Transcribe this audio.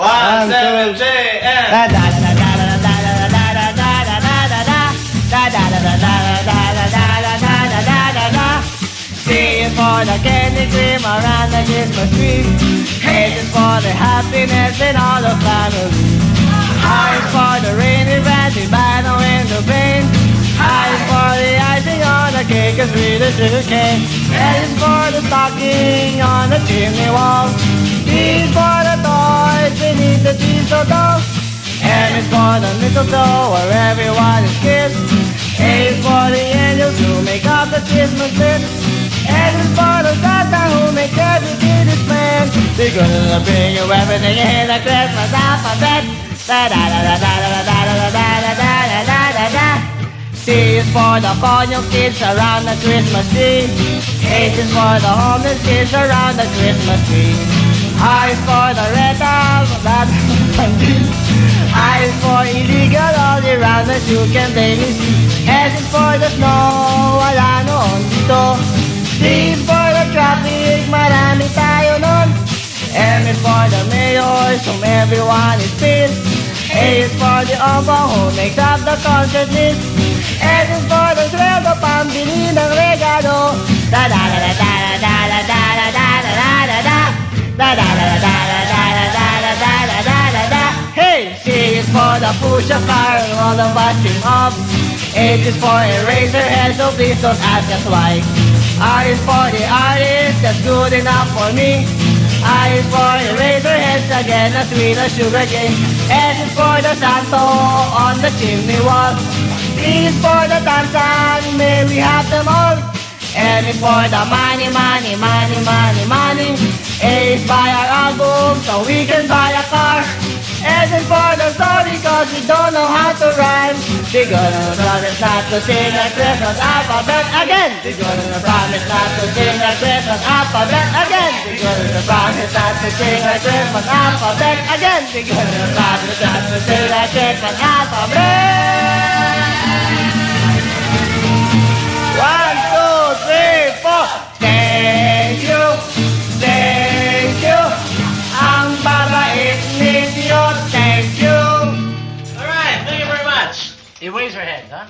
One, seven, three, and. C is for the candy cream around the Christmas tree. H is for the happiness in all the family. I is for the rainy brandy by the window pane. I is for the icing on the cake as sweet as sugar cane. L is for the stocking on the chimney wall. D is for Is for mistletoe where everyone is kissed. A is for the angels who make up the Christmas list. N is for the Santa who makes everything is planned. They're gonna bring you everything in the Christmas alphabet. Da da da da da da da da da da da da da da da. C is for the cornel kids around the Christmas tree. H is for the homeless kids around the Christmas tree. I is for the I is for illegal all around that you can see. S is for the snow, wala noon dito. Is for the traffic, marami tayo nun. M for the mayor, whom everyone is pissed. A is for the ombong who makes up the concert list. S for the sweldo, pambili ng regalo. The push a all of us dream of. H is for eraser head, so please don't ask us why. R is for the artist, that's good enough for me. I is for Eraserheads again, a sweet as sugar cane. S is for the Santo on the chimney wall. T is for the Tansan, may we have them all. M is for the money, money, money, money, money. A is buy our album so we can buy cause we don't know how to rhyme. They're gonna promise not to sing the Christmas alphabet again. They're gonna promise not to sing the Christmas alphabet again. They're gonna promise not to sing the Christmas alphabet again. They're gonna promise not to sing the Christmas alphabet. Eraserheads, huh?